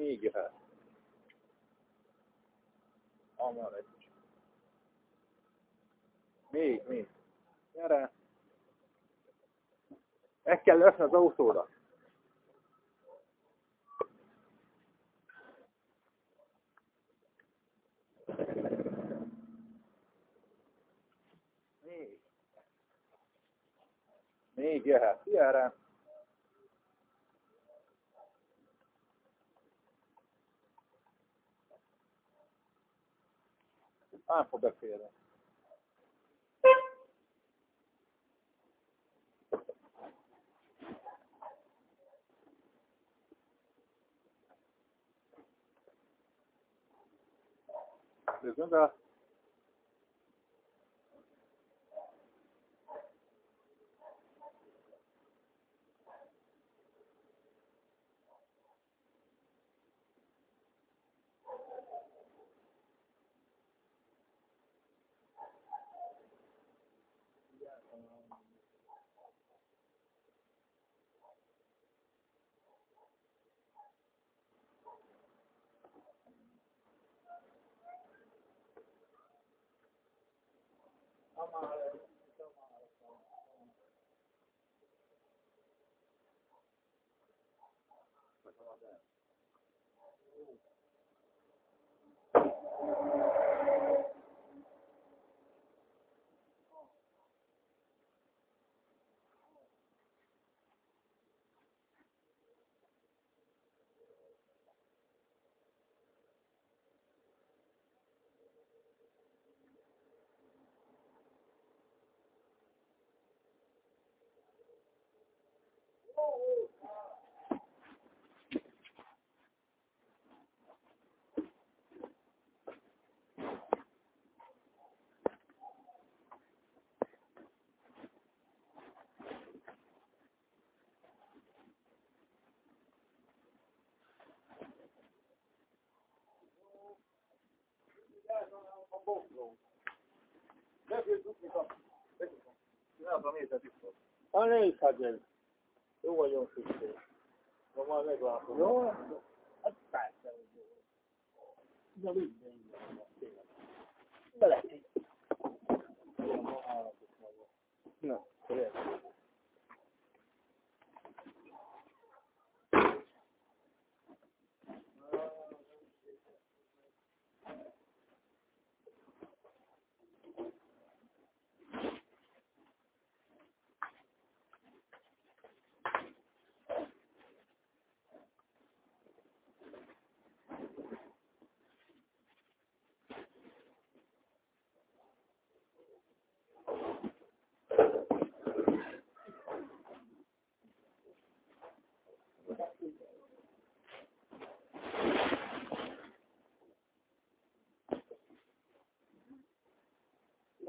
Még. Jöhet. Amar egy. Még, még. Gyere. Meg kell lökni az autóra. Még. Még jöhet. Gyere. Nem fog beférni. Nézzünk be. Ha ne is hagyjad. Jó vagyok szükség. Ma már meglátom. Jó? Hát persze, hogy jó. De minden tényleg. Bele. Na,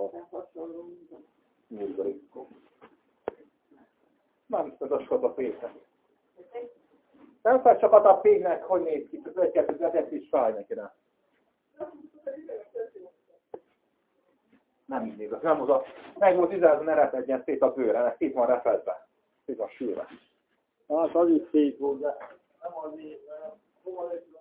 értem. Nem tudod a pénznek. Nem fel csak a pénznek, hogy néz ki, az egy kettő ezért is fáj neki rá. Nem így néz, nem az a... Meg volt izázva, ne repedjen szét a bőre, ennek szét van repedve. Szét van sülve. Hát az is szép volt, de nem azért, mert Arra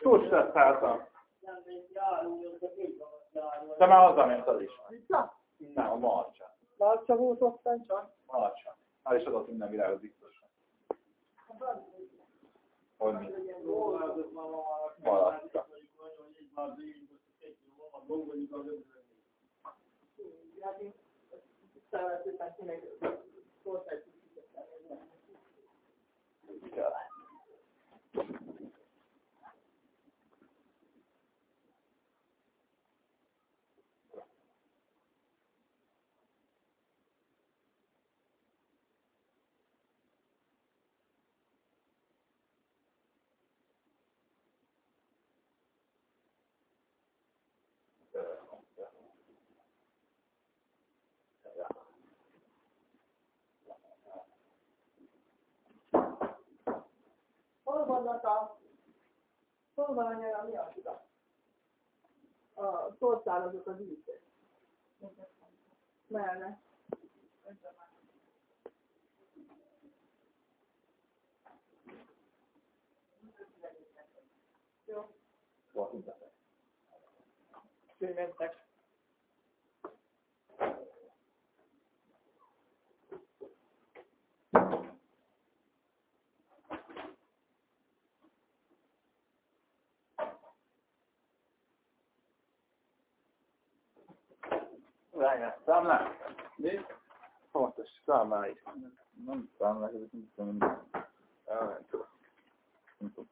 Túlstresszálltam. De már hazament az is. Mit? Nem, a marcsa. Marcsa volt ottan csak. Marcsa. El is adott minden virágot biztosan. Hogy mi? Hát én szeretettel kinek szólt egy kicsit. Hol vannak a... Hol van a nyara, mi az igaz? A szorszálazok az ízét. Merre? Jó, mentek. Várjál, számlák? Mi? Fontos, számláig. Nem számlák, ezek nem tudom. Ja, nem tudom. Nem tudom,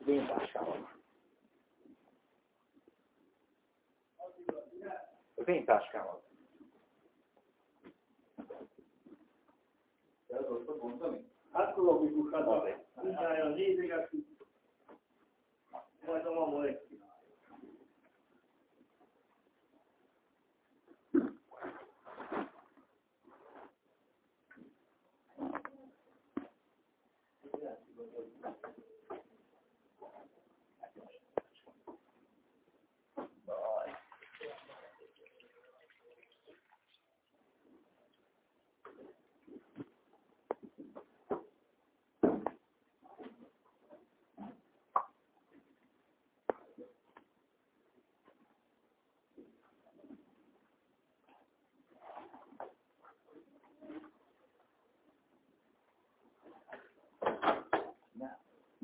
ez még még valamit. Követnek. Az én táskával. Az én táskámmal. Te azt tudod mondani? Hát tudom, hogy kukába. Csinálja, nézegetjük. Majd a mama egy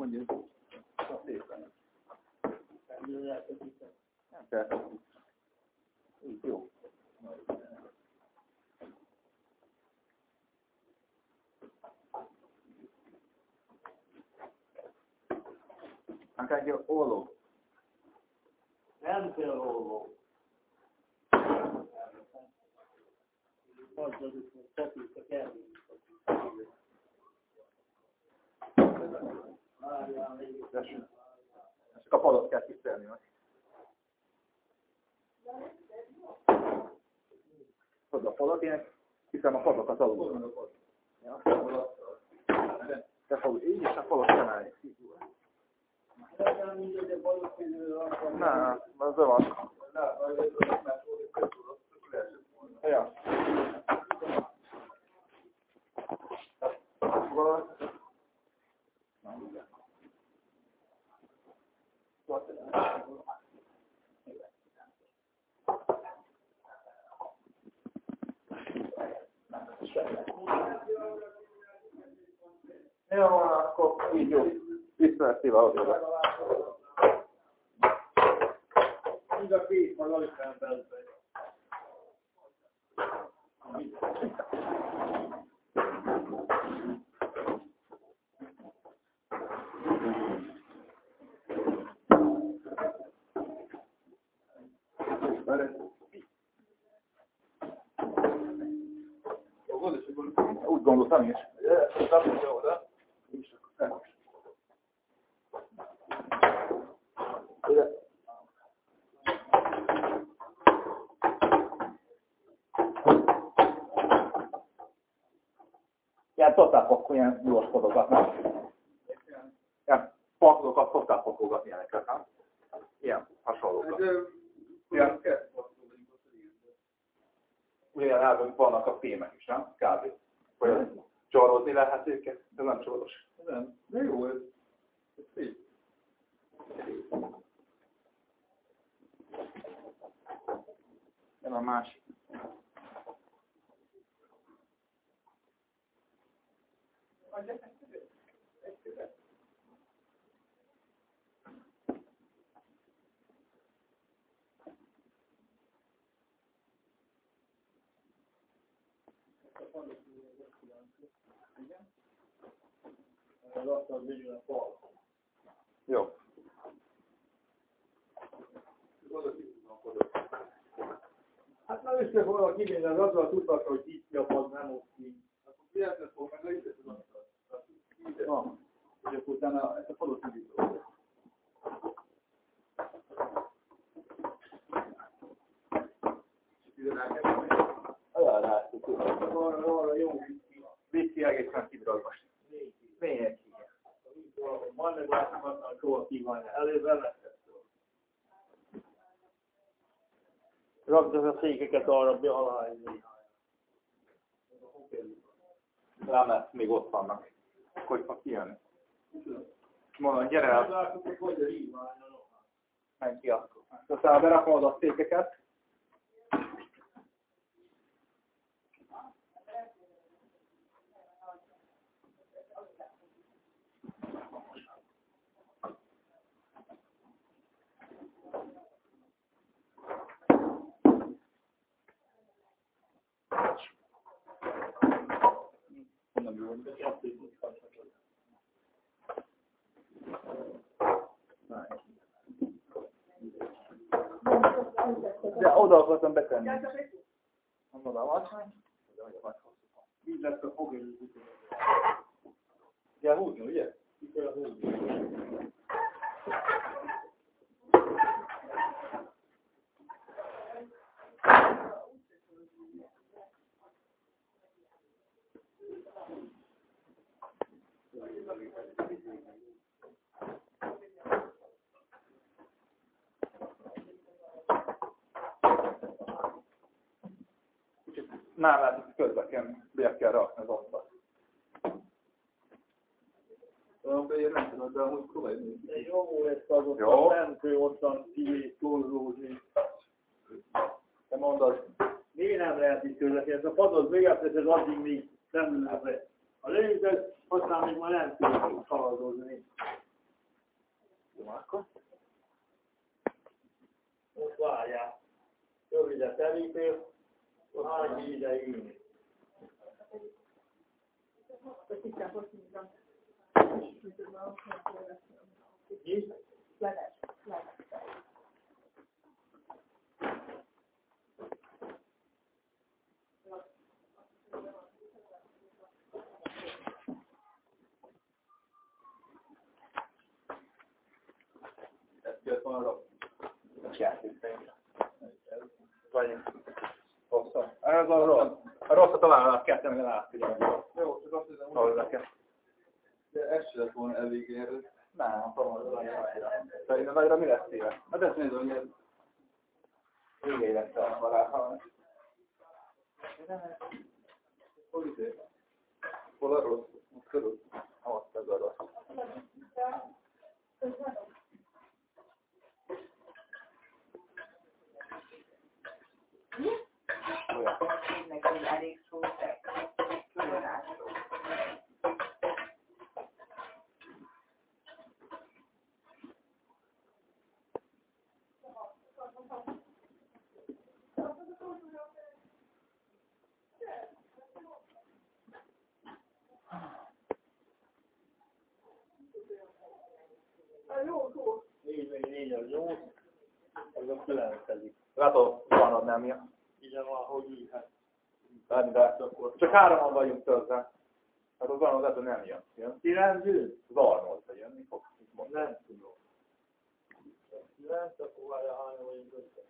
wanda ya so Csak a padot kell tisztelni meg. Tudod a padot, én hiszem a padokat alul. Ja. Te fogod így, és a padot csinálni. Nem, az van. Ja. Jó, akkor így jó. Ismerti valóban. Mind a két maga alig nem Úgy gondoltam is. Rakja oda. És akkor fel. Ilyen totálpakko, ilyen gyors kodokat, nem? Ilyen pakokat szoktál pakolgatni ilyeneket, nem? Ilyen hasonlókat. Ilyen, ugyan elvünk vannak a fémek is, nem? Kb. Hogy csorozni lehet őket, de nem csoros. Nem, de jó ez. Ez szép. Jön a másik. Lassan végül a fal. Jó. Hát már össze volna kivinni az azzal tudtak, hogy itt japad, nem ott ki. Akkor miért fog meg a ide tudom. Van. És akkor utána ezt a falot indítom. Arra, arra jó Vitt ki egészen kidragos. Lényeg Van egy látogatnak, soha kívánja. Előbb elveszett. Rakd az a székeket arra be alá. Lesz, még ott vannak. Hogy fog kijönni? Mondom, gyere el, menj ki akkor. Aztán berakom oda a székeket. Nem jó. De oda akartam betenni. Nem oda alacsony. Így lesz a fogő. Ugye húzni, ugye? Ki kell húzni. Közbe kell, be kell rakni az asztalt. Olyan beér nem tudod, de amúgy próbálj jó lesz az ott Jó. a mentő ottan kivé túlzózni. Te mondod, Mi nem lehet itt közvetni, ez a padot véget, ez addig még nem lehet. A lényeg, aztán még már nem tudunk szaladozni. jó, akkor. Most várjál. Rövidet elítél, hány ide ülni. Mi? Ezt kellett volna rakni. Vagy Ez a rossz. A rosszat talán kell tenni, át, ugye. Jó, csak azt hiszem, hogy de ez se lett volna elég erre. Nem. Szerintem nagyra mi lesz téve? Hát ezt nézem, hogy ez Végéig lesz a varázsalni. hol izé? Hol a rossz? Most körül. Ott ez a rossz. Olyan. Neki elég szó, de különálló. 4 a 8, az a 9 Látod, van nem ilyen. Igen, van, hogy. Látni, de csak hároman vagyunk töltve. Hát az Arnold hogy nem jön. Jön? 9 jön? Az Arnold, hogy jönni fog. Mit mond? Nem tudom. 9, akkor várja, hány vagyunk össze.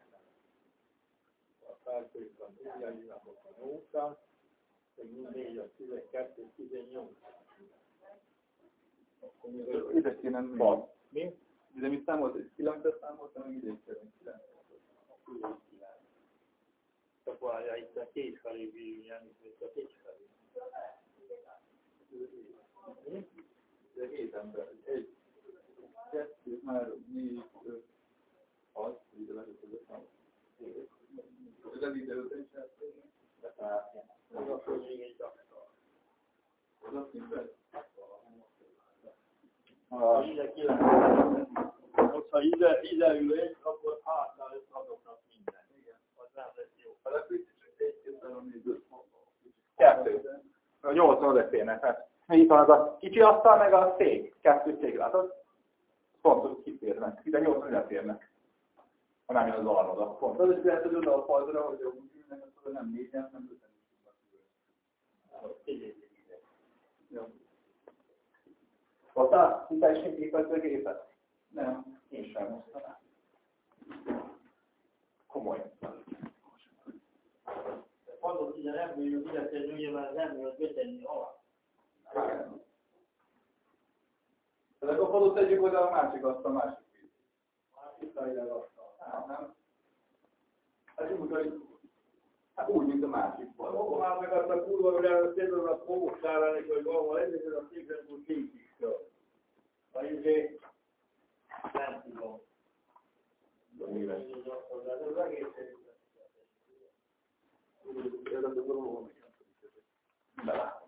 A feltétlen, ilyen napok a 8 még 4 a 12, 18. Akkor még öt. Ide kéne Van. Mi? Ide mit számolt? 9-et számoltam, meg kérünk 9. Csak várja, itt a két felé bírján, itt a két felé. De 7 ember. 1, 2, 3, 4, 5, 6, ide lehet az 5 számot. Ez ide 5 is hát. Az akkor még egy aktor. Az azt mondja, Ha ide kilenc, ha ide, ide ül egy, akkor hátra lesz azoknak minden. Igen. Az nem lesz jó. Hát akkor itt is 1, 2, 3, 4, 5, 6, Kettő. A nyolcan odaférnek, hát itt van az a kicsi asztal, meg a szék. Kettő szék, látod? Pont, hogy kiférnek. Ide nyolcan odaférnek. Ha nem jön az akkor pont. Az is lehet, hogy oda a faldra, hogy úgy ülnek, akkor nem négyen, nem öten is. Jó. Hoztál? Ti teljesen képezd a gépet? Nem, én sem hoztam. Komoly. Ide nem bírjuk, ide kell ülni, mert nem bírjuk betenni alá. De padot tegyük oda a másik azt a másik víz. Másik szájra azt a... Nem. Hát úgy, hogy... Hát úgy, mint a másik fal. Akkor már meg azt a kurva, hogy a szépen a fogósára, hogy van valami, ez a szépen úgy két is. Vagy ugye, nem tudom. Ez az egész Belá.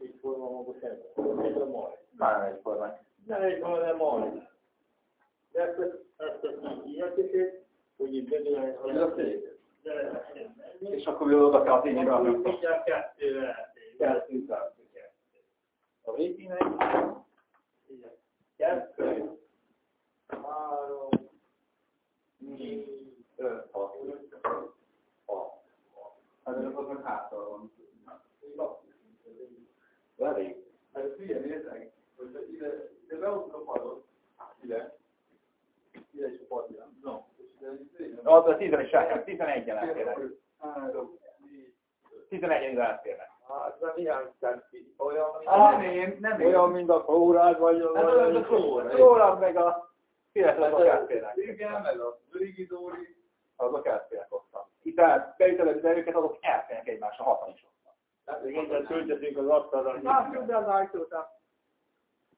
Itt forma maga szemben. Ez a majd. Már egy formák. Nem egy van, de majd. De ezt, ezt, ezt így értékét, hogy itt bedőlnek, a. És akkor oda kell a tényleg rakni. mindjárt kettőre. Kettő száz. A végének Igen. Kettő, három, négy, öt, hat. Hat. Hát ez az meg hátra van. Elég. Hát ez hülye nézek, hogy ide, ide behoztuk a padot, ide, ide is a pad jön. No. És ide, ide, Az a 11 sáját, 11 en elférnek. Három, négy, 11 en elférnek. Hát nem ilyen szenti. Olyan, Nem én, nem én. olyan, mint a kórád, vagy Hát az a klóra. Klóra meg a fiatal azok elférnek. Igen, meg a Brigidóri. Azok elférnek ottan. Itt el, beüteled őket, azok elférnek egymásra, hatan is ottan. Hát igen, töltetünk az asztalra. Lássuk be az ajtót.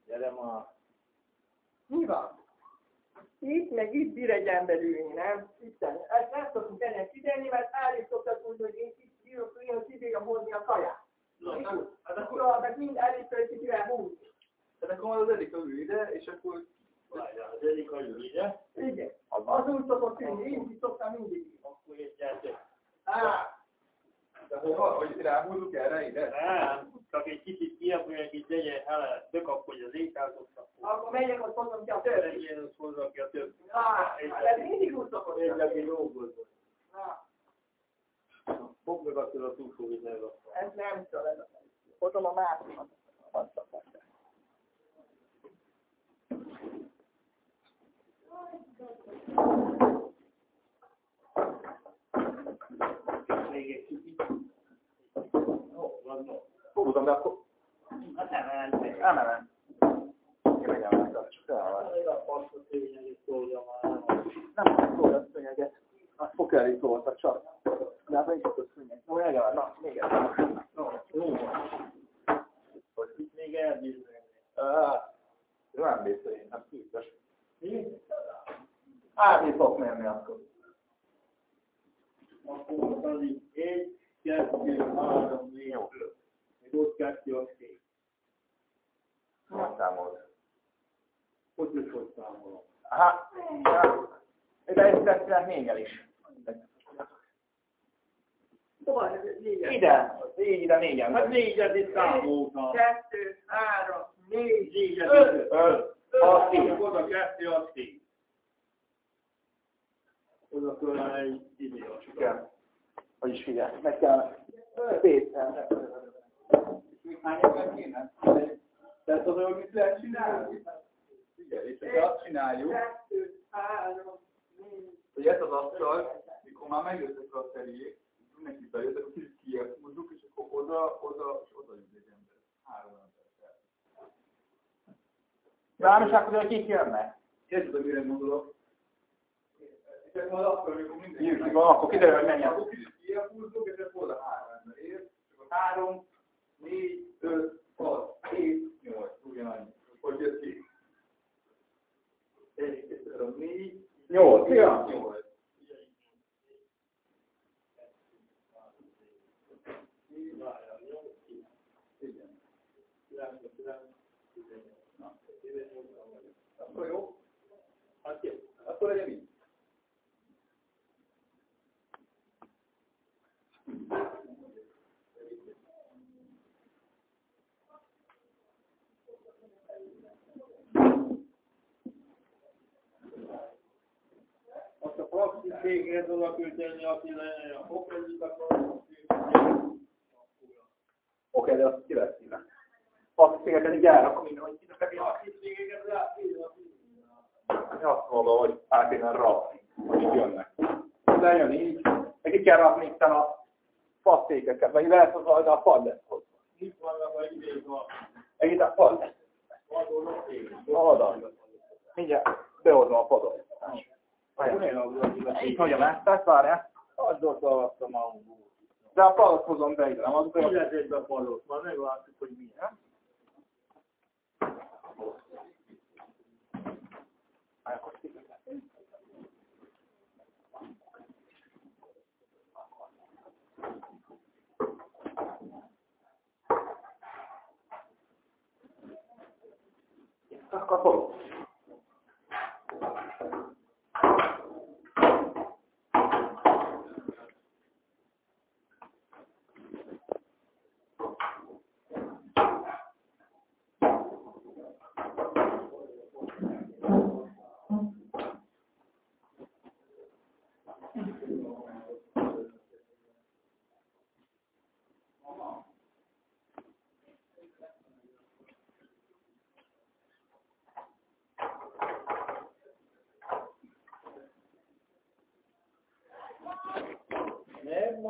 Gyere már. Mi van? Itt meg itt bír egy ember ülni, nem? Szoktunk ennek figyelni, mert állítottak úgy, hogy én itt bírok hogy kibírjam hozni a kaját. Hát akkor, Szóval meg mind hogy kivel húzni. hát akkor majd az Erika ül ide, és akkor Várjál, az egyik hagyjuk ide, Igen. az Az úgy szokott ülni, én is szoktam mindig akkor itt gyertek. Á, De hova? Hogy ráhúzzuk erre ide? Nem, csak egy kicsit kiabulják, itt legyen hele, bekapkodj az ételzottak. akkor megyek, ott hozom ki a. Legyen az hozzá ki a több. Á, ez mindig úgy szokott Egy legi dolgozva. Á, Fogd meg azt a túlsó vizet. Ez nem szól, ez a Hozom a másikat. Azt szokott. Még egy kicsit. Ó, van, no. Húzom, de akkor Hát nem. emelem. Én megemelem, csak emelem. Még a faszot tényleg szólja már. Nem a szönyeget. Csak. De hát nincs ott a szönyeg. No, megemelem, na, még emelem. Jó. Hogy itt még elbírni. Ah, nem biztos, én nem biztos. Mi? Fog menni akkor. Akkor az így egy, kettő, három, négy, öt. Kettő a szék. Nem számolt. Hogy is hogy számolom? Aha, ja. de ezt még el is. Hova? Ide, így ide négyen. Hát négyet itt számoltam. Kettő, három, négy, Négyet öt. itt. Öt, Öt. hat, tíz. Oda kettő, az tíz. Oda külön egy idő. Igen. Vagyis figyelj, meg kell szépen. Még hány ember kéne? Tehát az olyan, mit lehet csinálni? Igen, és hogyha azt csináljuk, hogy ez az asztal, mikor már megjöttek a szeriék, mindenki bejött, akkor kicsit kijebb húzzuk, és akkor oda, oda, és oda jut egy ember. Három ember. János, akkor hogy kik jönnek? Érted, mire gondolok? És majd akkor, amikor mindenki van, akkor kiderül, hogy menjen. Akkor kicsit kijebb húzzuk, és akkor oda három ember ér, és akkor három, négy, öt, hat, hét, nyolc, ugyanannyi. Hogy jött ki? Egy, kettő, három, négy, Nyolc, ja. nyolc. Igen. Akkor jó? Hát jó. Akkor legyen így. Azt a praxis végre oda küldeni, aki legyen a fokrendit, akkor Oké, de azt ki lesz ide. Azt félteni gyár, akkor minden, hogy meg praxisségeket ráfírnak. Azt mondom, hogy át kéne rakni, hogy így jönnek. Lejön így, meg ki kell rakni itt a faszékeket, vagy lehet, hogy a pad lesz hozzá. Itt vannak a idék a Meg itt a pad lesz. A hadal. Mindjárt behozom a padot. Itt hogy a mesztát, várjál. Azzal szaladtam a De a padot hozom be ide, nem az olyan. Illetve a padot, már meglátjuk, hogy milyen. Akkor fogom.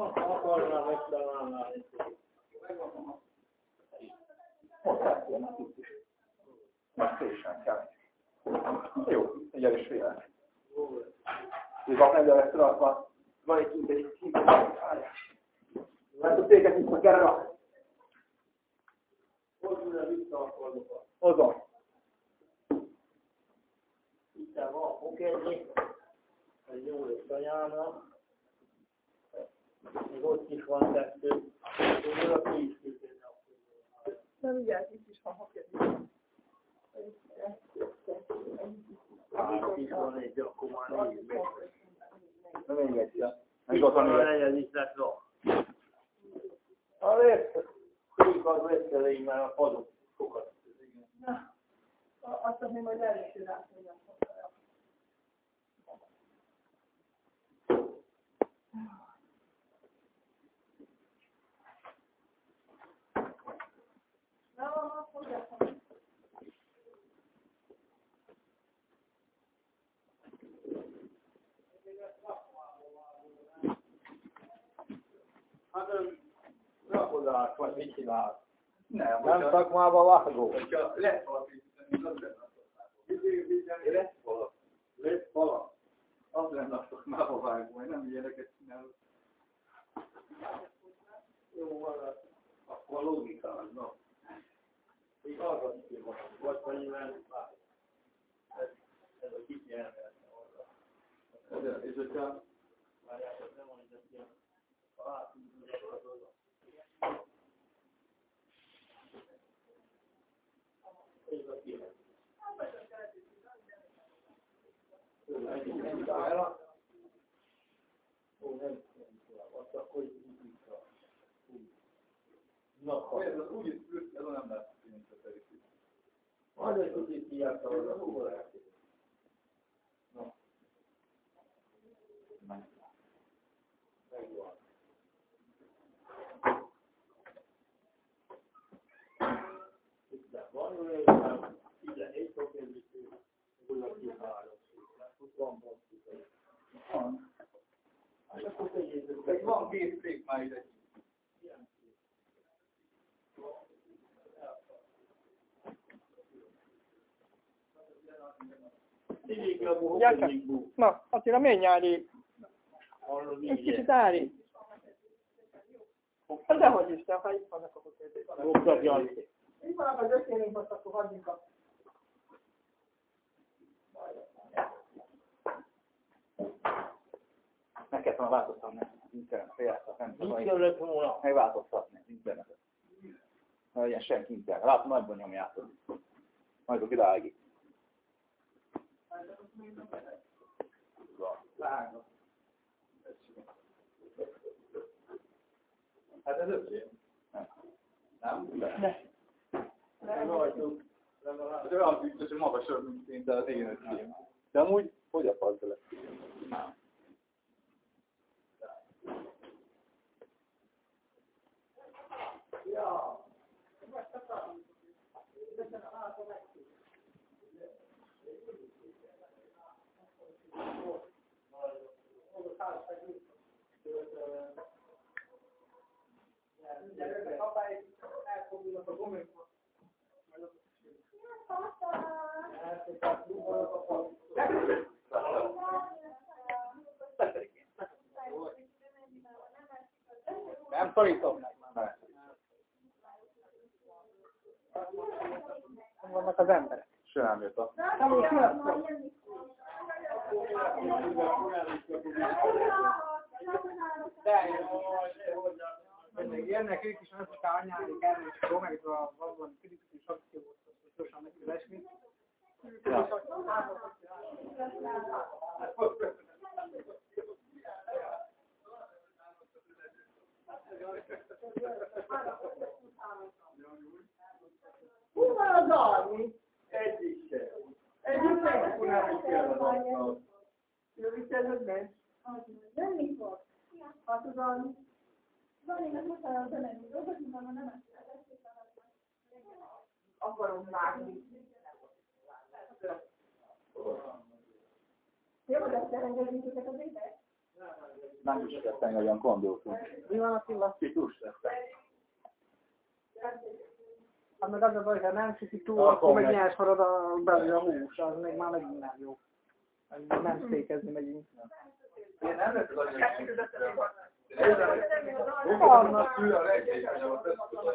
Megvan, akarnám megtalálni. Most átjönnek itt is. Majd szépen kell. Jó, egy el is fél. Így van egy lesz rakva. Van egy kint egy kint egy Mert a széket itt meg kell rakni. Hogy ide vissza a padokat. Hozom. Itt van, oké, egy jó lesz anyának. Még ott is van kettő. Úgy a ki is itt is van, ha. Itt van egy, akkor már négy meg. Na Itt van van a negyedik lesz a. A lesz. Kik az elég, mert a padok sokat. Na, azt még majd először átmegyek. Na, fogják. Hát nem rakodás, vagy mit csinál? Nem, Nem hogyha- szakmában vágó. hogyha lesz valaki, az lenne a szakmában. Lesz valaki. Lesz fala. Az lenne a szakmában vágó, hogy nem ilyeneket csinálok. Jó, van, akkor a logika az, no. Még arra is jó, vagy mennyivel várj. Ez, ez a kicsi ember. De, és hogyha Várják, ez nem mondja, hogy ilyen. Hát, az oda. Ez nem, nem, azt akkor így vissza. Vagy ez az úgy ült, azon nem lehet fényköteni. Majd egy kicsit kiártam a órát. Megvan. Itt van, olyan 14 fok érvítő, olyan ki három. Van, két fék már ide. Tegyék le a Gyertek. Na, Attila, menj. Arról Egy kicsit ári. Hát dehogy is, de ha itt vannak, kérdezik. Hoppapjal. Itt vannak az ökénénk, most akkor hagyjuk a... Meg kellett volna változtatni az internet, féljátszott, nem Mit tudom, kellett volna? megváltoztatni az internetet. Na, ilyen senki internet. Látom, nagyban nyomjátok. Majd a világig. Hát ez öcsém. Nem? Nem. Nem. Rajtuk. Ez olyan biztos, hogy magasabb, mint de az én öcsém. De amúgy, hogy a lesz? Nem szorítom meg vannak az emberek. Se nem jött a... Úgy sziasztok. Meg jönnek ők is, kell anyádik erre, és akkor meg a valóban kritikus akciót, hogy gyorsan meg kell esni. Hol van az almi? Egyik sem. Egyik meg. Nem is kell az asztal. Jó, viszont meg. Nem mikor? Hát az almi. Van, én most arra bemenni dolgozni, de ma nem ezt Akarom vágni. Jó, de ezt elengedjük őket az étet? Nem olyan kondótum. Mi van? Titus lesz. Hát meg az a baj, ha nem süti túl, Akkor akkor meg nyers marad a belül a hús, az meg már megint nem jó. Nem székezni megyünk. Én nem lesz az anyag. Vannak. Ő a legékonyabb, ez tudod.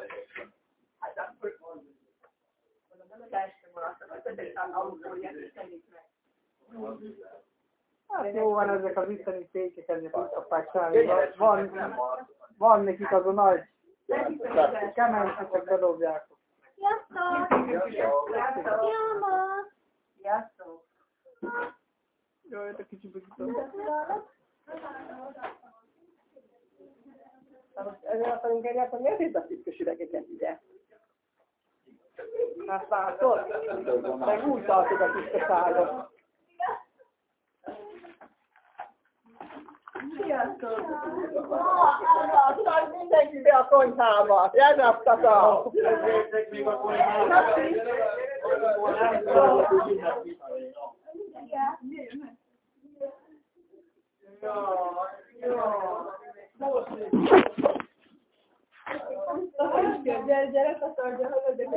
Hát jó van ezek az itteni székek, ezek úgy szokták csinálni. Van, van nekik az a nagy csak bedobják. Sziasztok! Sziasztok! Sziasztok! Jaj, de kicsi most ezért akarunk elni, akkor miért itt a szűkös üvegeket ide? Hát látod? Meg úgy tartod a kis szágot. mindenki be a konyhába. Jelnaptatom. Gyere, gyere, tartja, hogy